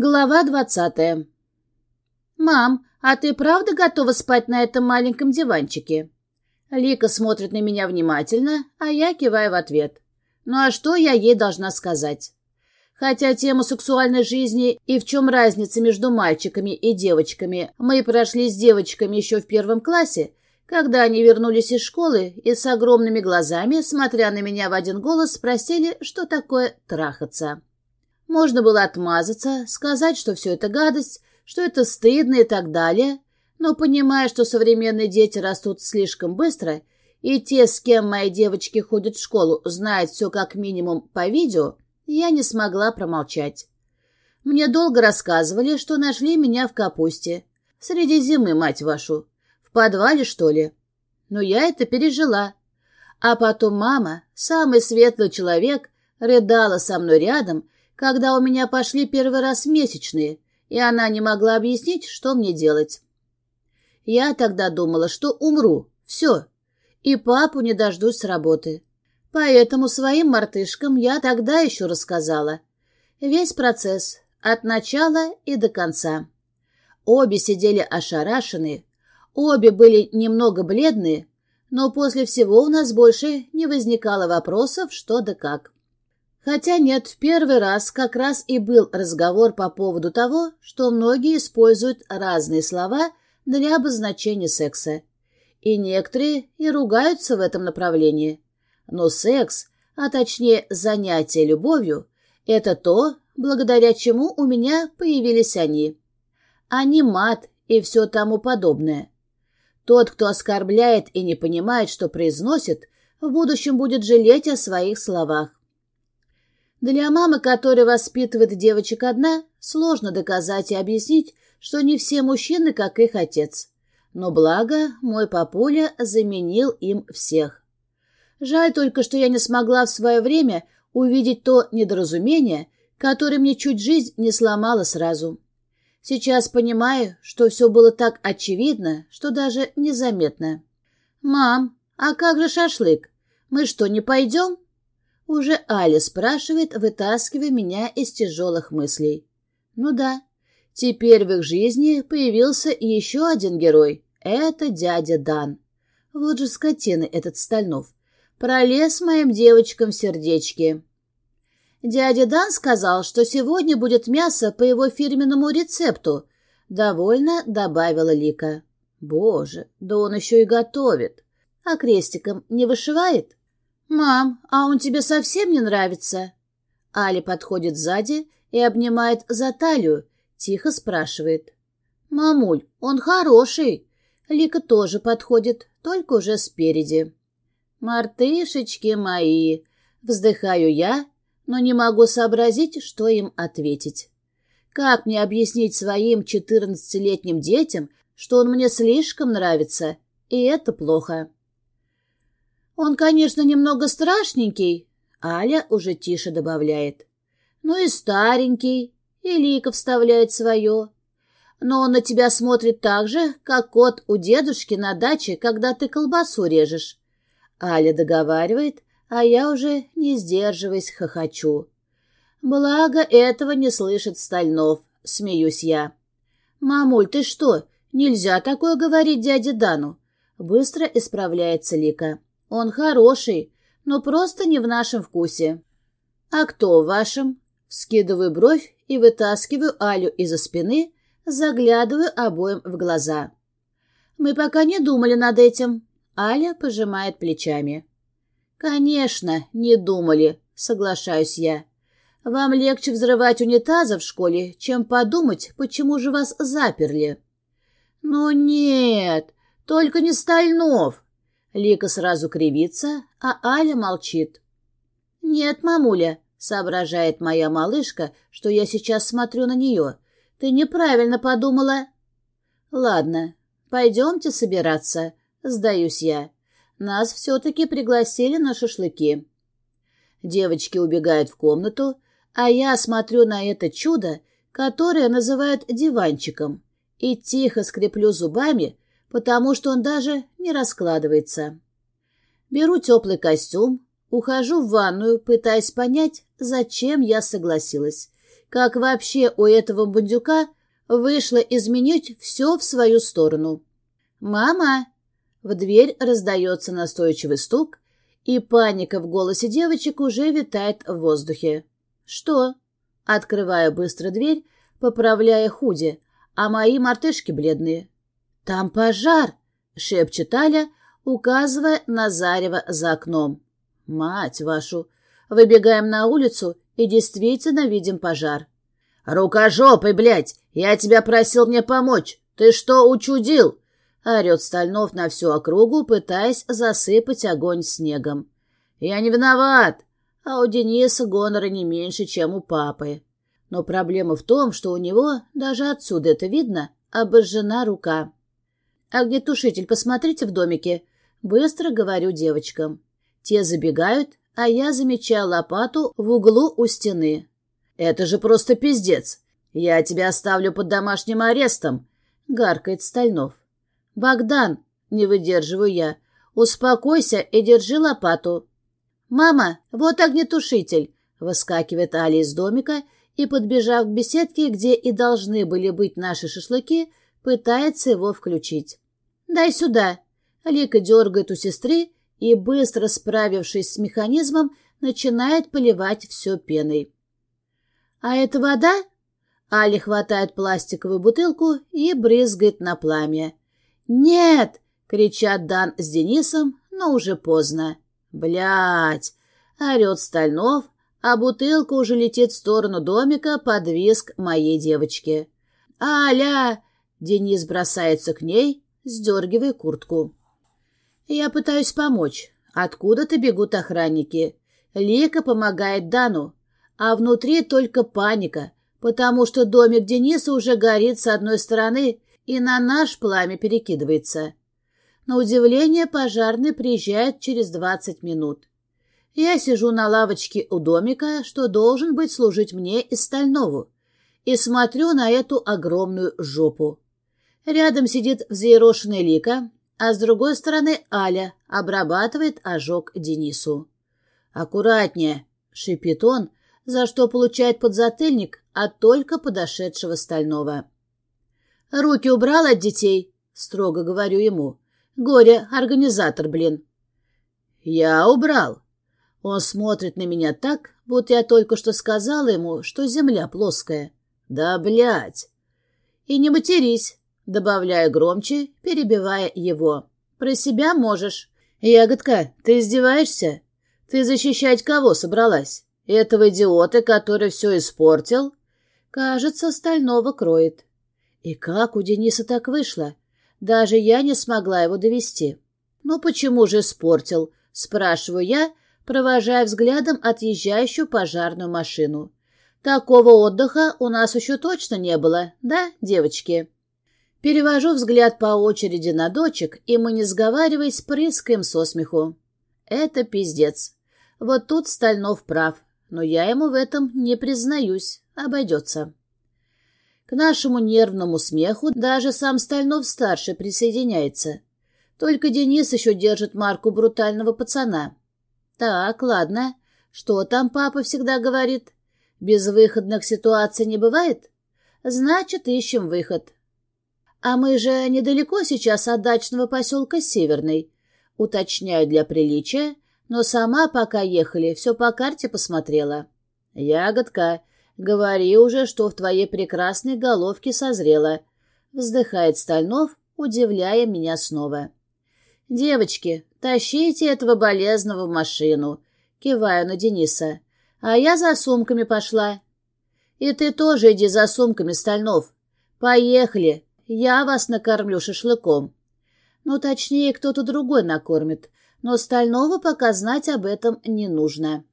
Глава двадцатая. «Мам, а ты правда готова спать на этом маленьком диванчике?» Лика смотрит на меня внимательно, а я киваю в ответ. Ну а что я ей должна сказать? Хотя тему сексуальной жизни и в чем разница между мальчиками и девочками мы прошли с девочками еще в первом классе, когда они вернулись из школы и с огромными глазами, смотря на меня в один голос, спросили, что такое трахаться. Можно было отмазаться, сказать, что все это гадость, что это стыдно и так далее, но понимая, что современные дети растут слишком быстро, и те, с кем мои девочки ходят в школу, знают все как минимум по видео, я не смогла промолчать. Мне долго рассказывали, что нашли меня в капусте. Среди зимы, мать вашу. В подвале, что ли? Но я это пережила. А потом мама, самый светлый человек, рыдала со мной рядом когда у меня пошли первый раз месячные, и она не могла объяснить, что мне делать. Я тогда думала, что умру, все, и папу не дождусь с работы. Поэтому своим мартышкам я тогда еще рассказала. Весь процесс, от начала и до конца. Обе сидели ошарашенные, обе были немного бледные, но после всего у нас больше не возникало вопросов, что да как. Хотя нет, в первый раз как раз и был разговор по поводу того, что многие используют разные слова для обозначения секса. И некоторые и ругаются в этом направлении. Но секс, а точнее занятие любовью, это то, благодаря чему у меня появились они. Не мат и все тому подобное. Тот, кто оскорбляет и не понимает, что произносит, в будущем будет жалеть о своих словах. Для мамы, которая воспитывает девочек одна, сложно доказать и объяснить, что не все мужчины, как их отец. Но благо мой папуля заменил им всех. Жаль только, что я не смогла в свое время увидеть то недоразумение, которое мне чуть жизнь не сломала сразу. Сейчас понимаю, что все было так очевидно, что даже незаметно. «Мам, а как же шашлык? Мы что, не пойдем?» Уже Аля спрашивает, вытаскивая меня из тяжелых мыслей. Ну да, теперь в их жизни появился еще один герой. Это дядя Дан. Вот же скотина этот Стальнов. Пролез моим девочкам в сердечки. Дядя Дан сказал, что сегодня будет мясо по его фирменному рецепту. Довольно добавила Лика. Боже, да он еще и готовит. А крестиком не вышивает? «Мам, а он тебе совсем не нравится?» Али подходит сзади и обнимает за талию, тихо спрашивает. «Мамуль, он хороший!» Лика тоже подходит, только уже спереди. «Мартышечки мои!» Вздыхаю я, но не могу сообразить, что им ответить. Как мне объяснить своим четырнадцатилетним детям, что он мне слишком нравится, и это плохо? Он, конечно, немного страшненький, Аля уже тише добавляет. Ну и старенький, и Лика вставляет свое. Но он на тебя смотрит так же, как кот у дедушки на даче, когда ты колбасу режешь. Аля договаривает, а я уже, не сдерживаясь, хохочу. Благо, этого не слышит Стальнов, смеюсь я. «Мамуль, ты что? Нельзя такое говорить дяде Дану!» Быстро исправляется Лика. Он хороший, но просто не в нашем вкусе. А кто в вашем? Скидываю бровь и вытаскиваю Алю из-за спины, заглядываю обоим в глаза. Мы пока не думали над этим. Аля пожимает плечами. Конечно, не думали, соглашаюсь я. Вам легче взрывать унитазы в школе, чем подумать, почему же вас заперли. Ну нет, только не Стальнов, Лика сразу кривится, а Аля молчит. «Нет, мамуля», — соображает моя малышка, что я сейчас смотрю на нее. «Ты неправильно подумала». «Ладно, пойдемте собираться», — сдаюсь я. «Нас все-таки пригласили на шашлыки». Девочки убегают в комнату, а я смотрю на это чудо, которое называют диванчиком, и тихо скреплю зубами, потому что он даже не раскладывается. Беру теплый костюм, ухожу в ванную, пытаясь понять, зачем я согласилась. Как вообще у этого бандюка вышло изменить все в свою сторону? «Мама!» В дверь раздается настойчивый стук, и паника в голосе девочек уже витает в воздухе. «Что?» Открываю быстро дверь, поправляя худи, а мои мартышки бледные. «Там пожар!» — шепчет Аля, указывая на зарево за окном. «Мать вашу!» Выбегаем на улицу и действительно видим пожар. «Рукожопый, блядь! Я тебя просил мне помочь! Ты что учудил?» Орет Стальнов на всю округу, пытаясь засыпать огонь снегом. «Я не виноват!» А у Дениса гонора не меньше, чем у папы. Но проблема в том, что у него, даже отсюда это видно, обожжена рука. «Огнетушитель, посмотрите в домике», — быстро говорю девочкам. Те забегают, а я замечаю лопату в углу у стены. «Это же просто пиздец! Я тебя оставлю под домашним арестом!» — гаркает Стальнов. «Богдан!» — не выдерживаю я. «Успокойся и держи лопату». «Мама, вот огнетушитель!» — выскакивает Али из домика и, подбежав к беседке, где и должны были быть наши шашлыки, пытается его включить. «Дай сюда!» Лика дергает у сестры и, быстро справившись с механизмом, начинает поливать все пеной. «А это вода?» Али хватает пластиковую бутылку и брызгает на пламя. «Нет!» — кричат Дан с Денисом, но уже поздно. Блять! орет Стальнов, а бутылка уже летит в сторону домика под виск моей девочки. «Аля!» — Денис бросается к ней, сдергивая куртку. Я пытаюсь помочь. Откуда-то бегут охранники. Лика помогает Дану, а внутри только паника, потому что домик Дениса уже горит с одной стороны и на наш пламя перекидывается. На удивление пожарный приезжает через двадцать минут. Я сижу на лавочке у домика, что должен быть служить мне из стального, и смотрю на эту огромную жопу. Рядом сидит взъерошенная Лика, а с другой стороны Аля обрабатывает ожог Денису. «Аккуратнее!» — шипит он, за что получает подзатыльник от только подошедшего стального. «Руки убрал от детей?» — строго говорю ему. «Горе, организатор, блин». «Я убрал». Он смотрит на меня так, будто я только что сказала ему, что земля плоская. «Да, блядь!» «И не матерись», — добавляю громче, перебивая его. «Про себя можешь». «Ягодка, ты издеваешься? Ты защищать кого собралась? Этого идиота, который все испортил?» Кажется, стального кроет. И как у Дениса так вышло? Даже я не смогла его довести. «Ну почему же испортил?» — спрашиваю я, провожая взглядом отъезжающую пожарную машину. «Такого отдыха у нас еще точно не было, да, девочки?» Перевожу взгляд по очереди на дочек, и мы, не сговариваясь, прыскаем со смеху. Это пиздец. Вот тут Стальнов прав, но я ему в этом не признаюсь, обойдется. К нашему нервному смеху даже сам Стальнов-старший присоединяется. Только Денис еще держит марку брутального пацана. Так, ладно. Что там папа всегда говорит? Безвыходных ситуаций не бывает? Значит, ищем выход. А мы же недалеко сейчас от дачного поселка Северный. Уточняю для приличия, но сама, пока ехали, все по карте посмотрела. Ягодка, Говори уже, что в твоей прекрасной головке созрело. Вздыхает Стальнов, удивляя меня снова. Девочки, тащите этого болезного в машину. Киваю на Дениса. А я за сумками пошла. И ты тоже иди за сумками, Стальнов. Поехали. Я вас накормлю шашлыком. Ну, точнее, кто-то другой накормит. Но Стального пока знать об этом не нужно.